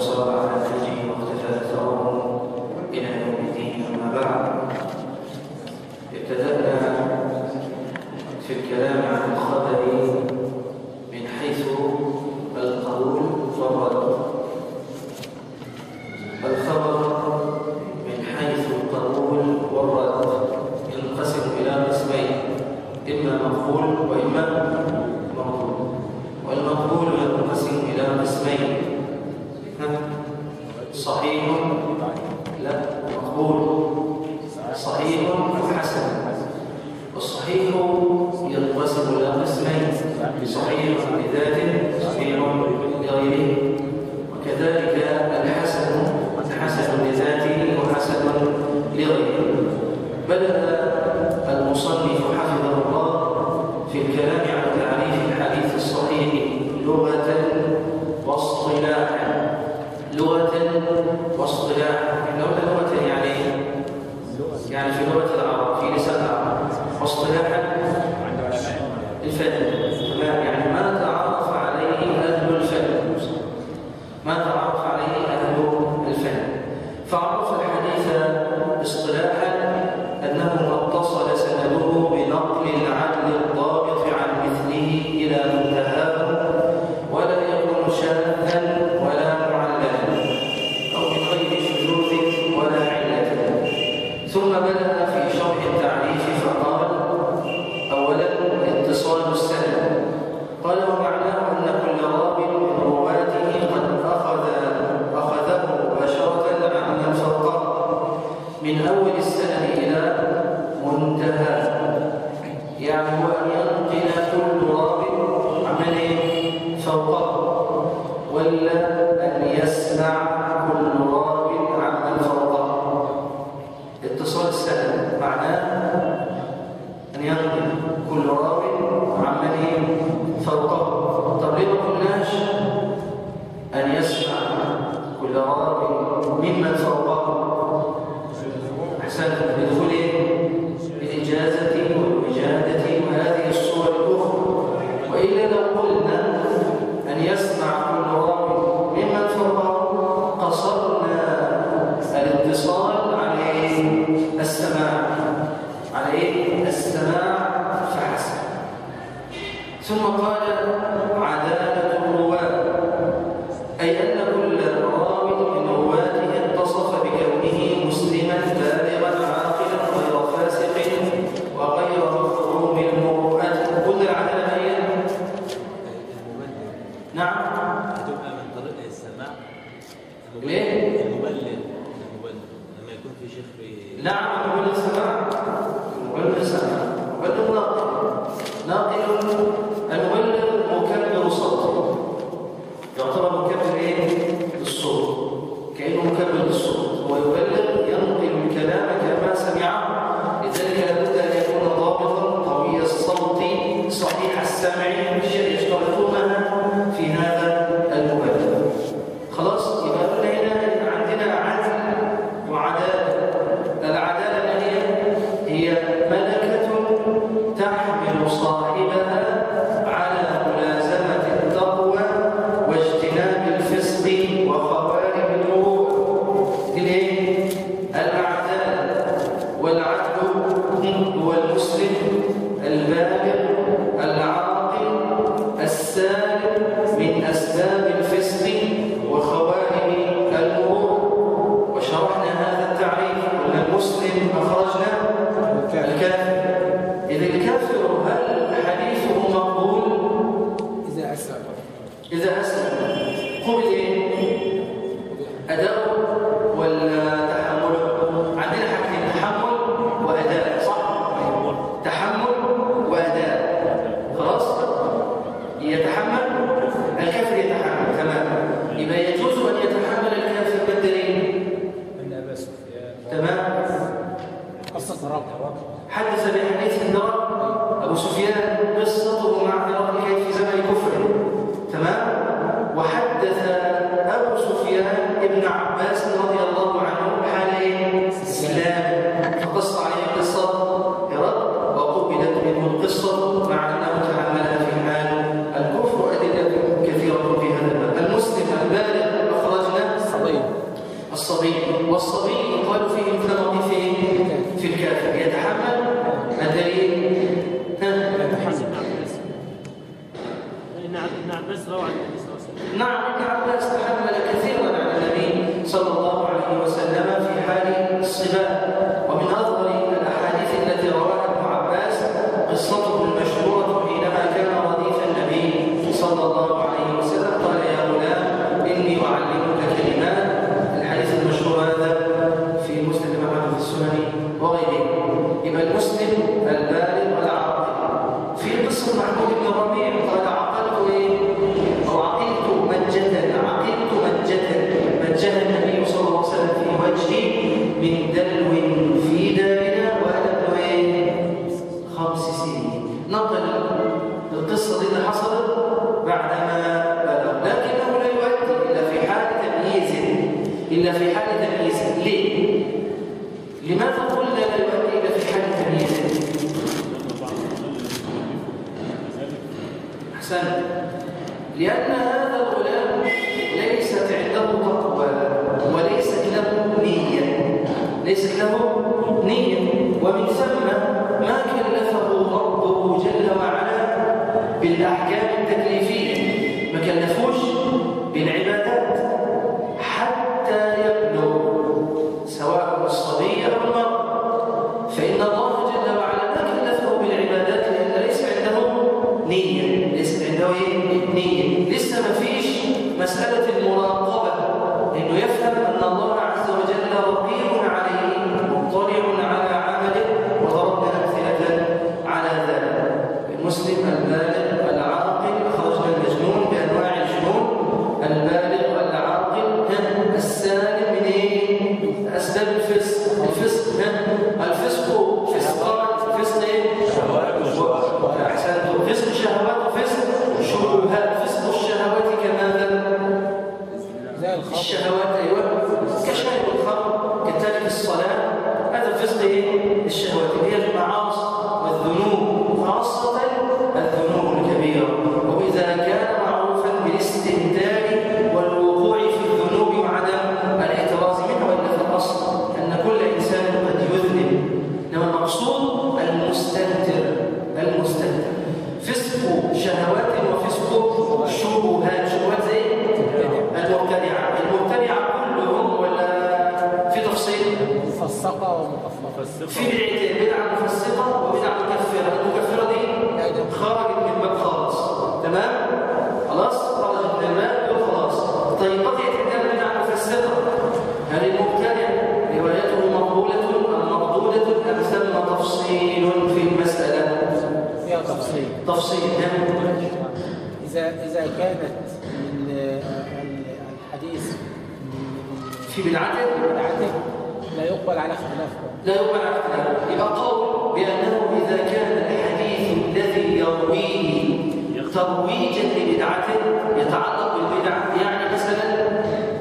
وصلى على نبيه واقتفى اثرهم إلى يوم أما بعد. ابتدأنا في الكلام عن الخبر abada ليست له نية ومن ثم في بدعتين بدعة مفسقة وبدعة مكفرة. المكفرة دي خرجت من الباب خالص تمام؟ خلاص؟ خرجت من الباب وخلاص طيب بقيت الدم بدعة مفسقة. هل المبتدع روايته مقبولة. أم مقبولة أم ثم تفصيل في المسألة؟ فيها تفصيل. تفصيل. نعم إذا إذا كانت الحديث في بدعته؟ بدعته. لا يقبل على خلافه. لا يقبل على خلافه. يبقى قول بأنه إذا كان الحديث الذي يرويه ترويجا لبدعة يتعلق بالبدع يعني مثلا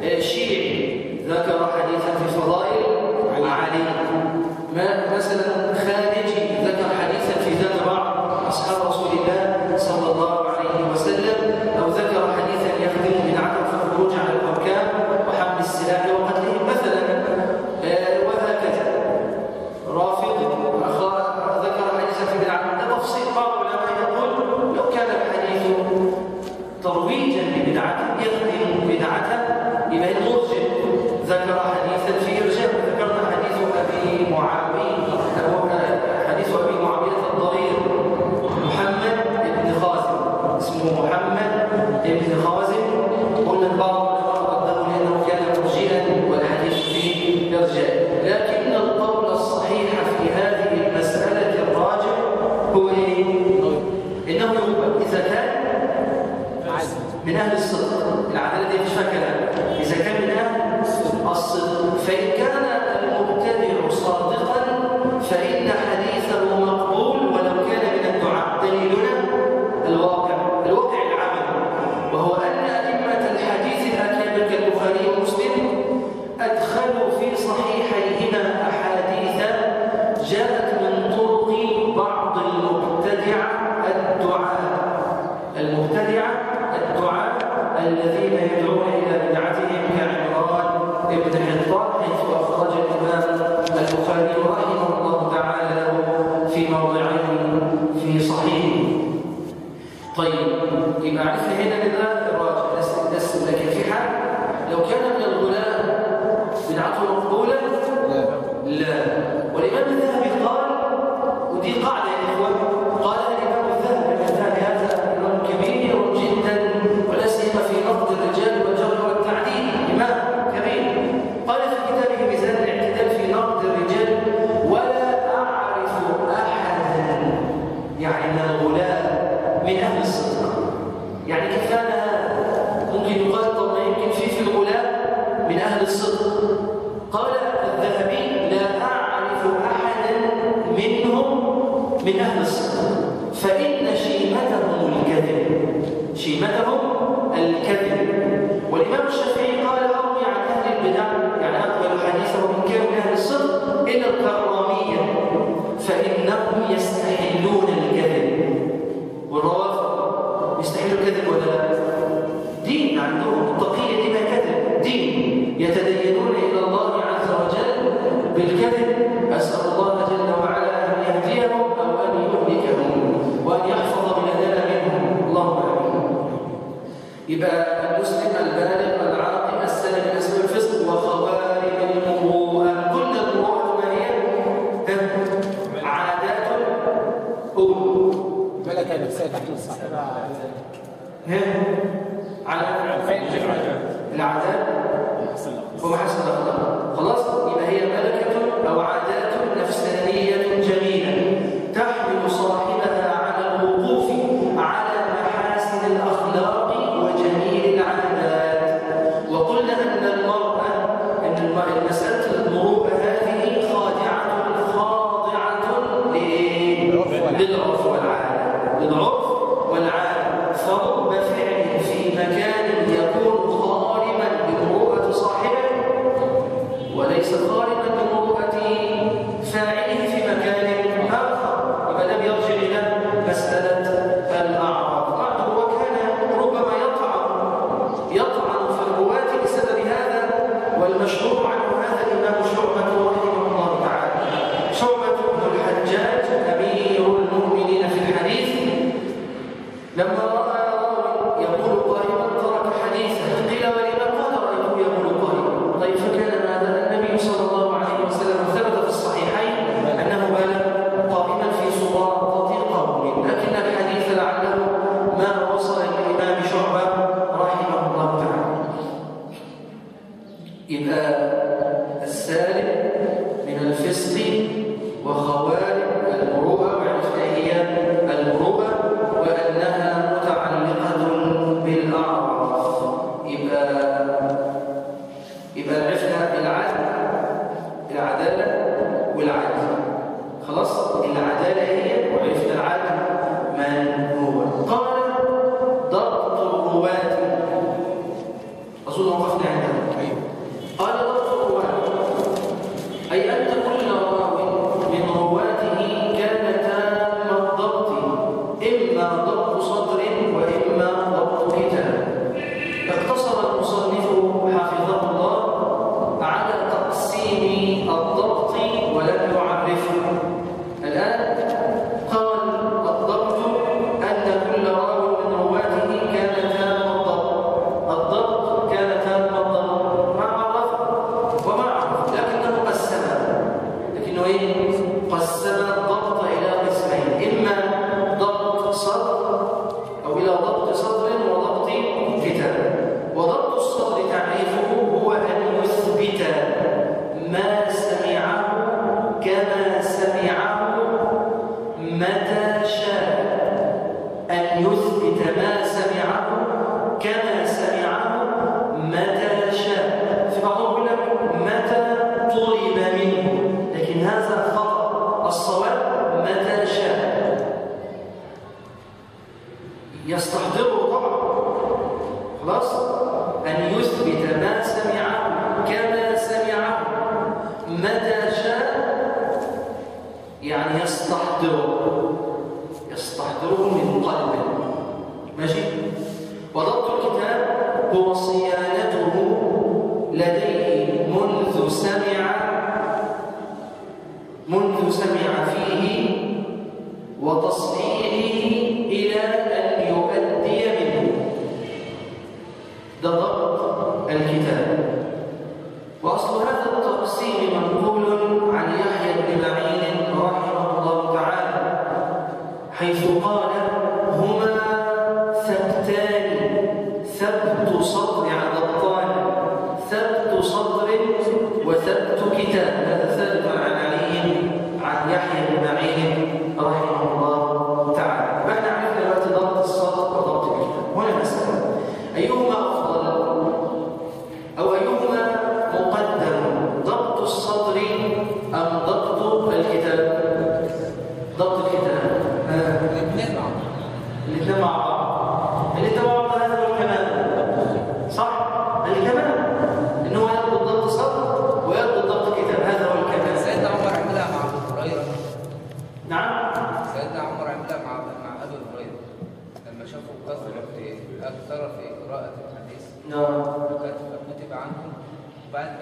آه، شيعي ذكر حديثا في فضائل من أهل الصدق العدالة دي مش فاكره كلام إذا كان من أهل الصدق فإن كان المبتدع صادقا فإن حديث que والمشهور عنه هذا الإمام شعبة قسم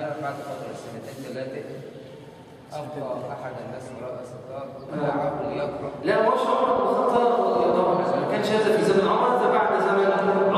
بعدها بعد فترة سنتين ثلاثة أبقى أحد الناس وراء أصدقاء لا يكره لا ما شاء الله خطأ ما كانش هذا في زمن عمر هذا بعد زمن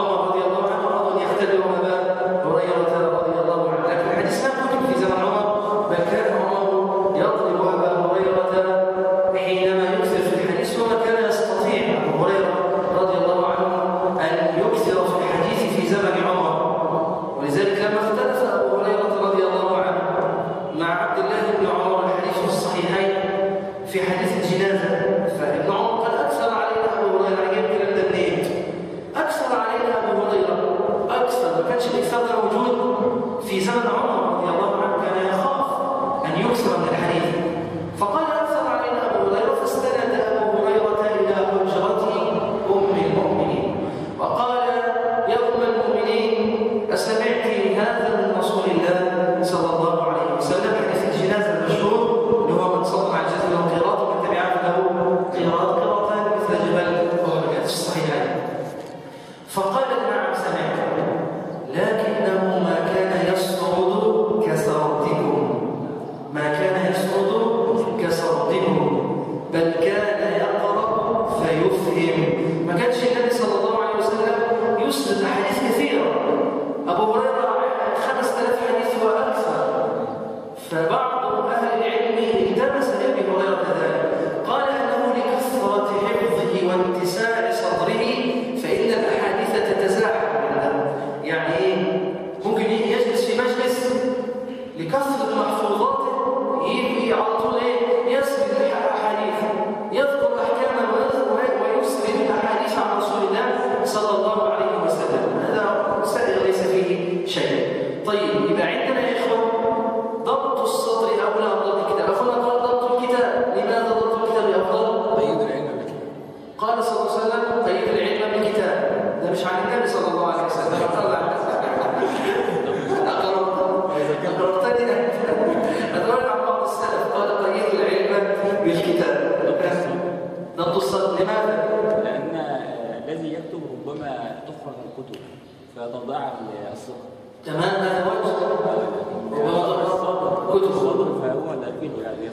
كتب. خضر فهو يعني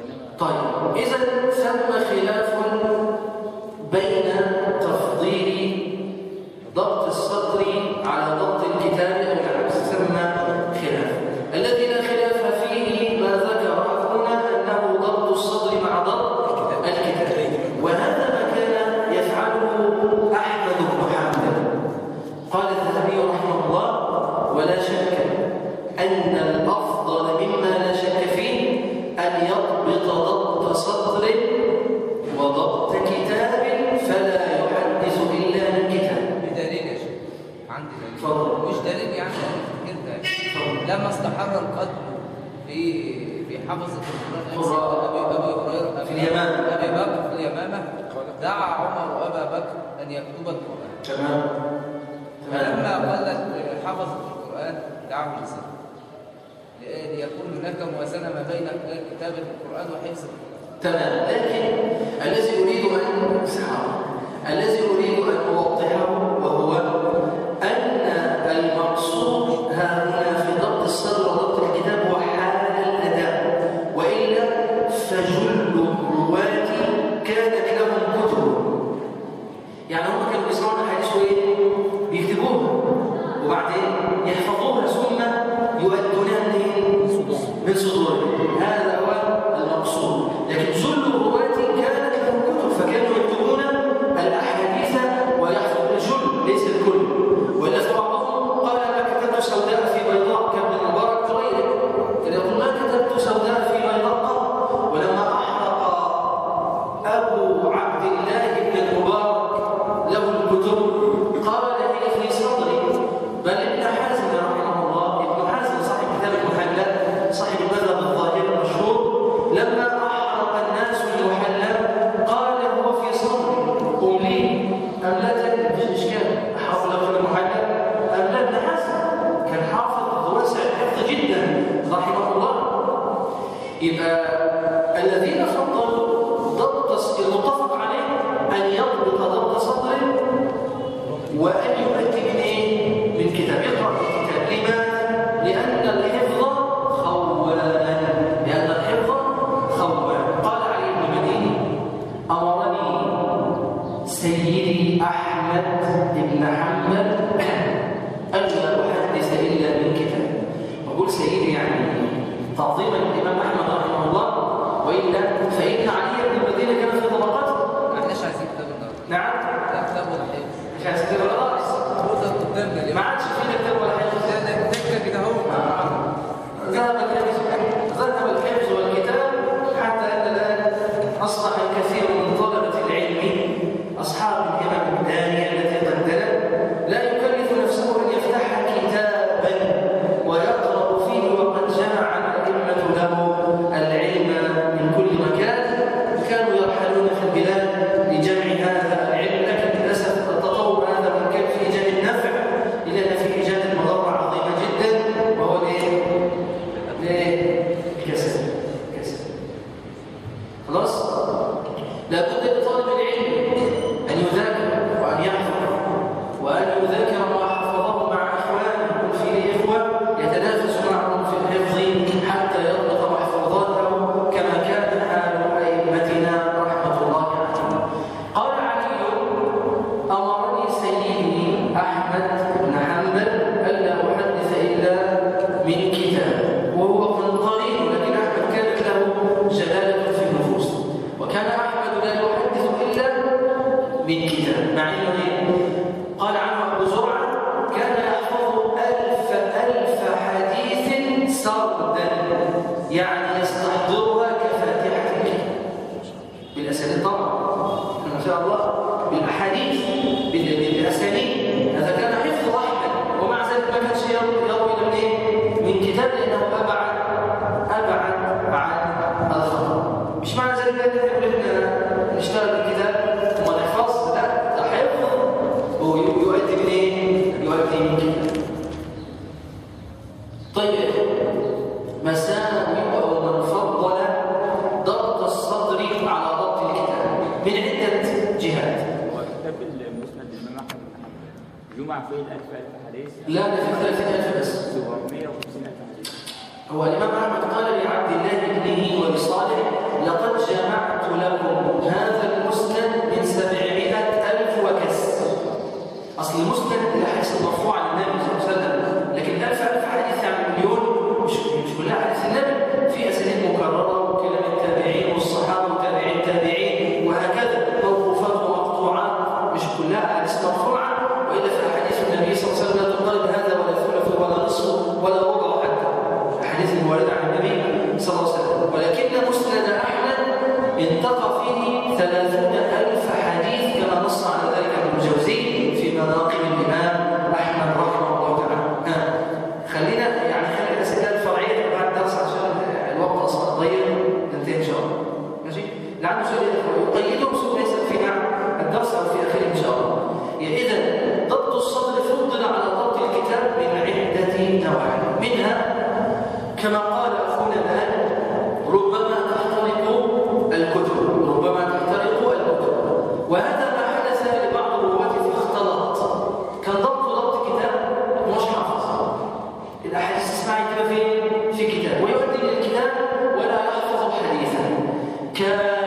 انما طيب إذا ثم خلاف بين تفضيل ضبط الصدر هناك موازنة ما بين كتابة القرآن وحفظه. تمام. لكن الذي أريد أن أسعر الذي أريد أن أوضحه وهو طيب مساوئ أو من فضل ضبط الصدر على ضبط الكتاب من عدة جهات. كتاب المسند الإمام أحمد جمع فيه الألف ألف حديث لا ده في 30000 بس ألف حديث هو الإمام أحمد قال لعبد الله إبنه ولصالح لقد جمعت لكم هذا المسند من 700000 وكسر. أصل المسند لا حيث مرفوع just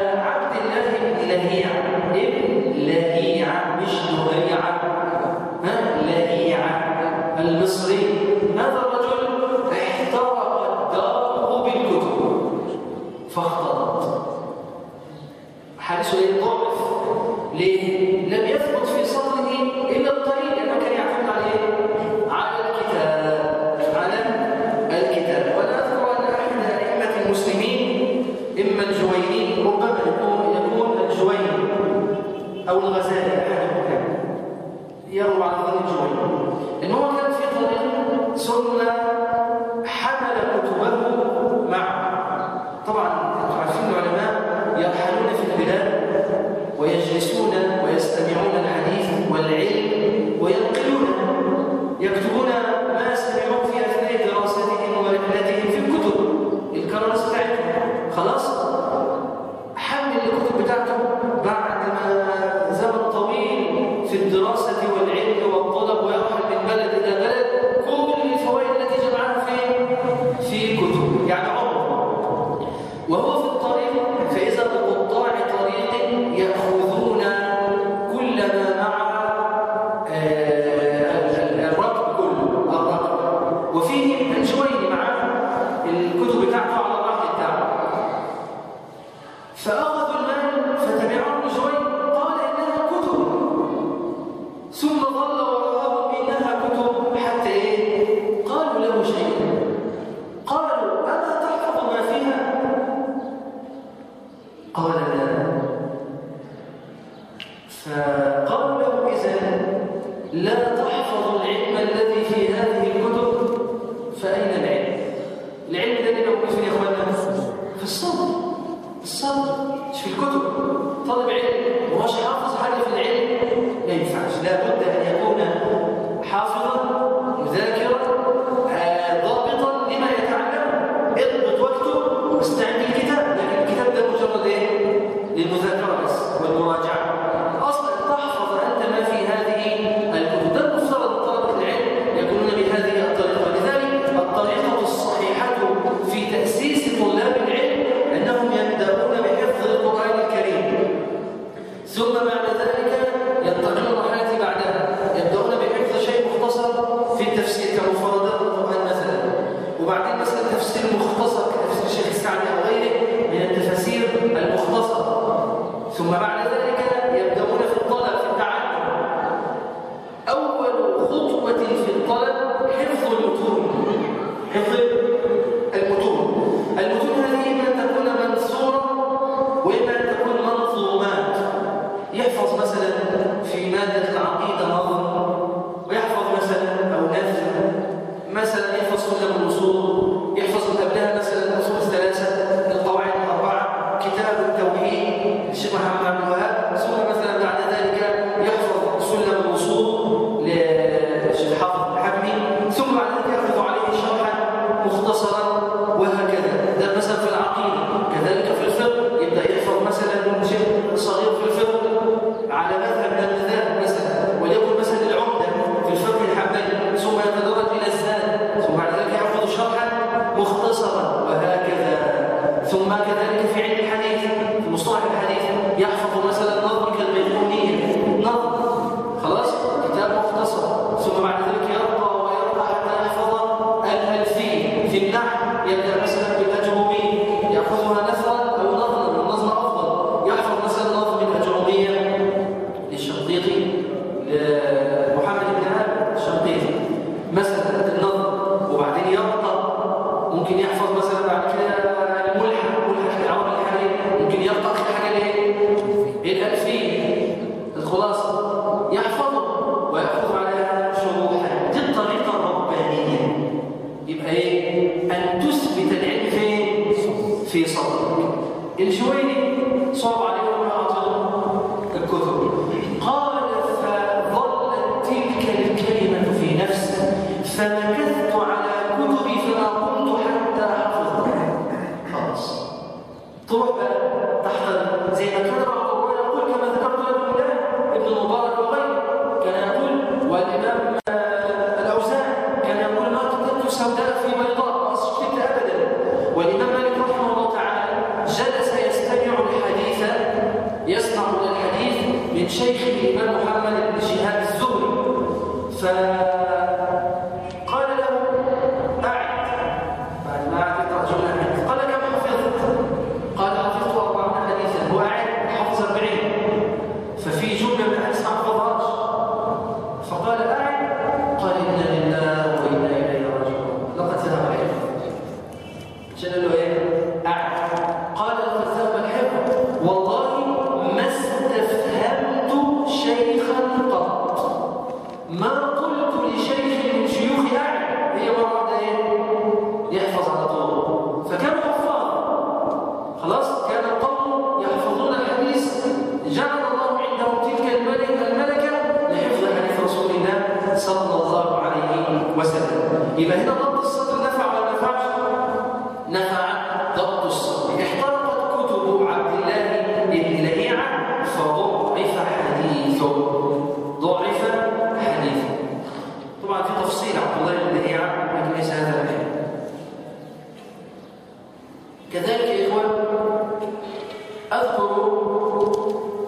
أذكر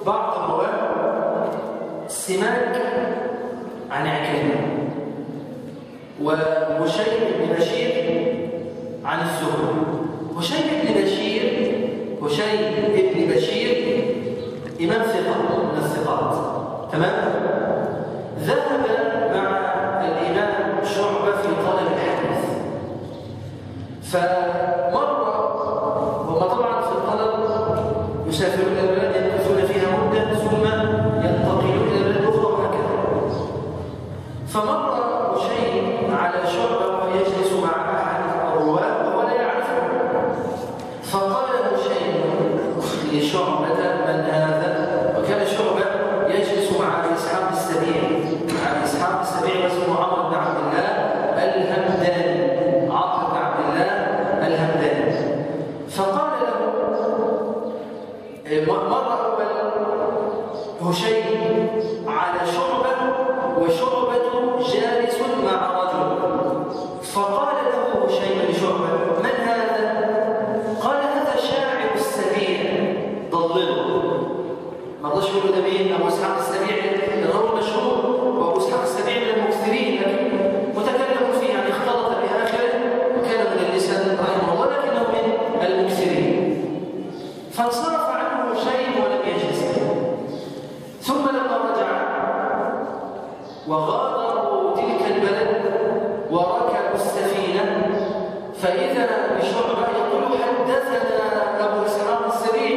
بعض الرواة سماك عن عكرمة ومشيب بن بشير عن الزهري. مشيب بن بشير مشيب بن بشير إمام ثقة من الثقات. تمام؟ وغادروا تلك البلد وركبوا السفينة فإذا بشعبة يقول حدثنا أبو إسحاق السبيعي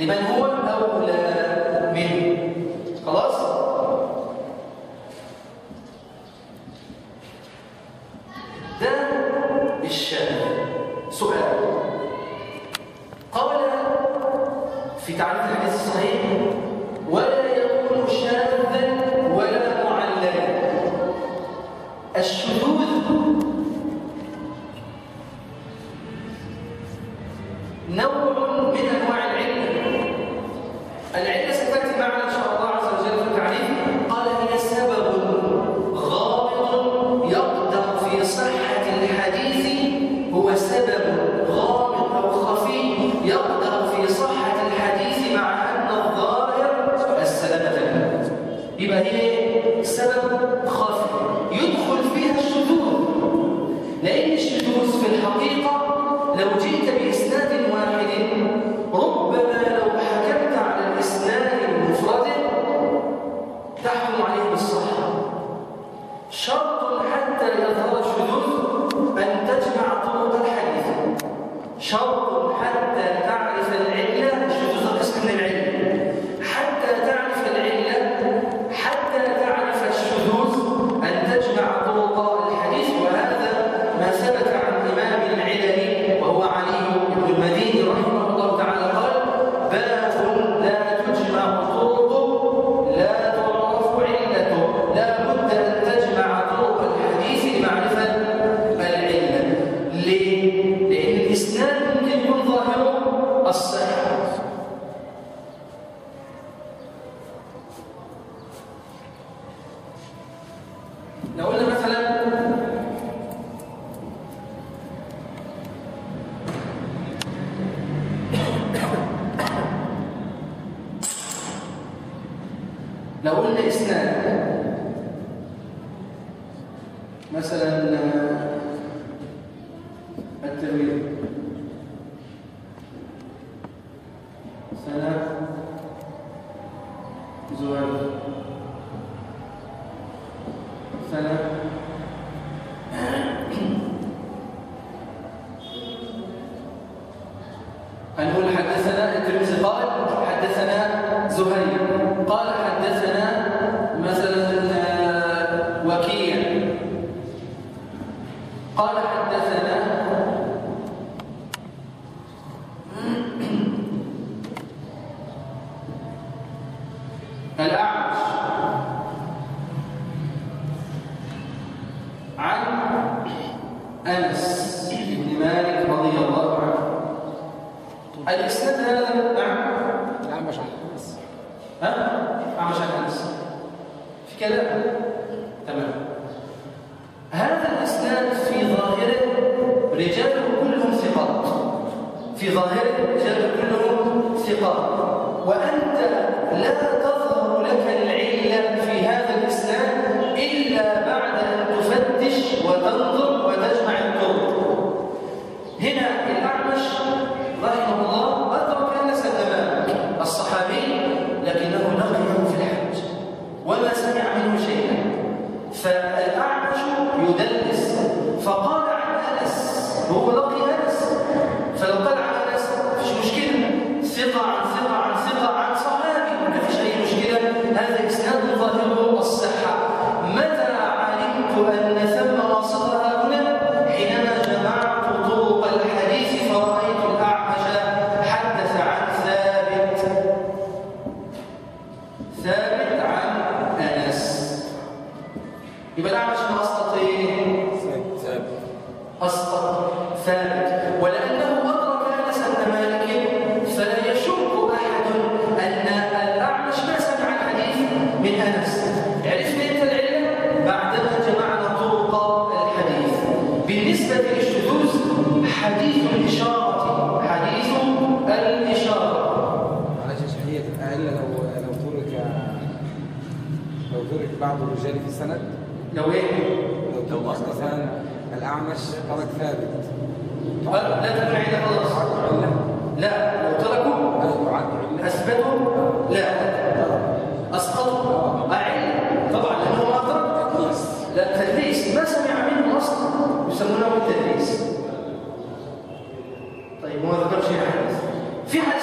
Ne مع مشاكل في كلام؟ تمام. هذا الإسناد في ظاهره رجاله كلهم ثقات. في ظاهره رجاله كلهم ثقات. وأنت لا تظهر لك العلة في هذا الإسناد إلا بعد أن تفتش وتنظر الله مثلا الأعمش ترك ثابت. لا تكون عيلة الله. لا. لو تركوا. أثبتوا. لا. أسقطوا. أعلم طبعا لأنه ما ترك لا تدريس ما سمع منه أصلا. يسمونه التدريس طيب ما ذكر شيء في حديث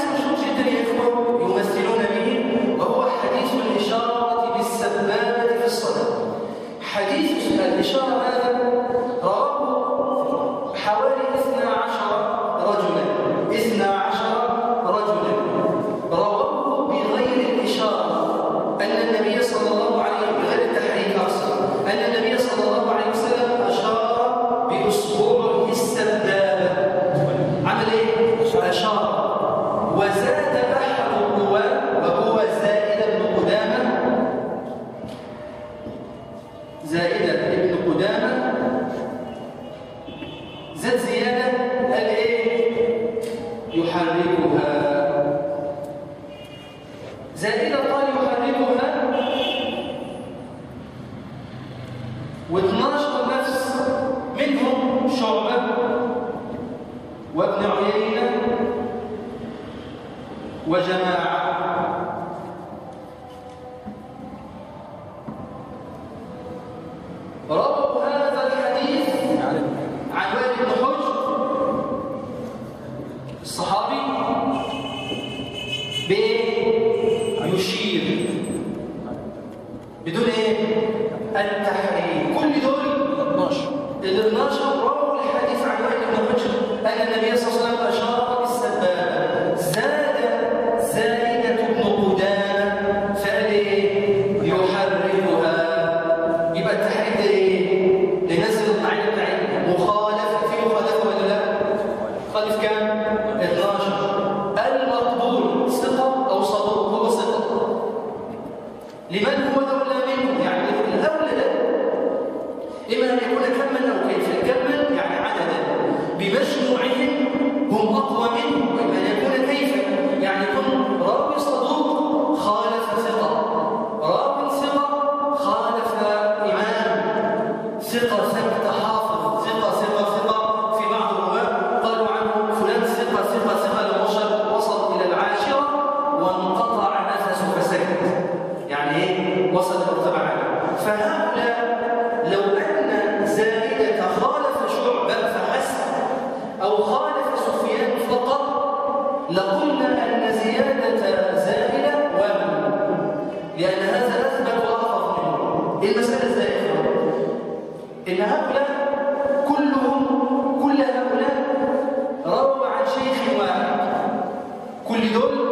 دول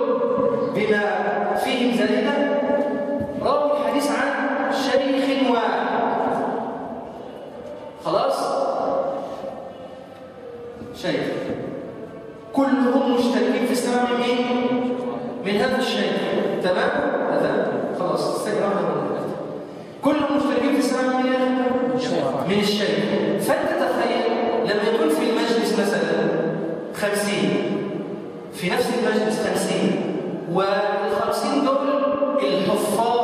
بما فيهم زائدة رووا الحديث عن شيخ واحد. خلاص؟ شيخ. كلهم مشتركين في السماع من مين؟ من هذا الشيخ. تمام؟ هذا خلاص استجرى كلهم مشتركين في السماع من؟ من الشيخ. فانت تخيل لما يكون في المجلس مثلا خمسين في نفس المجلس خمسين والخمسين دول الحفاظ